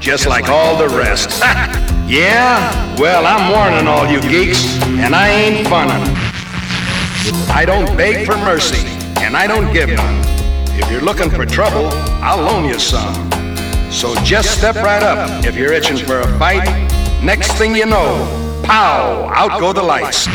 just like all the rest. yeah? Well, I'm warning all you geeks, and I ain't funnin'. I don't beg for mercy, and I don't give none. If you're looking for trouble, I'll loan you some. So just step right up if you're itching for a fight. Next thing you know, pow, out go the lights.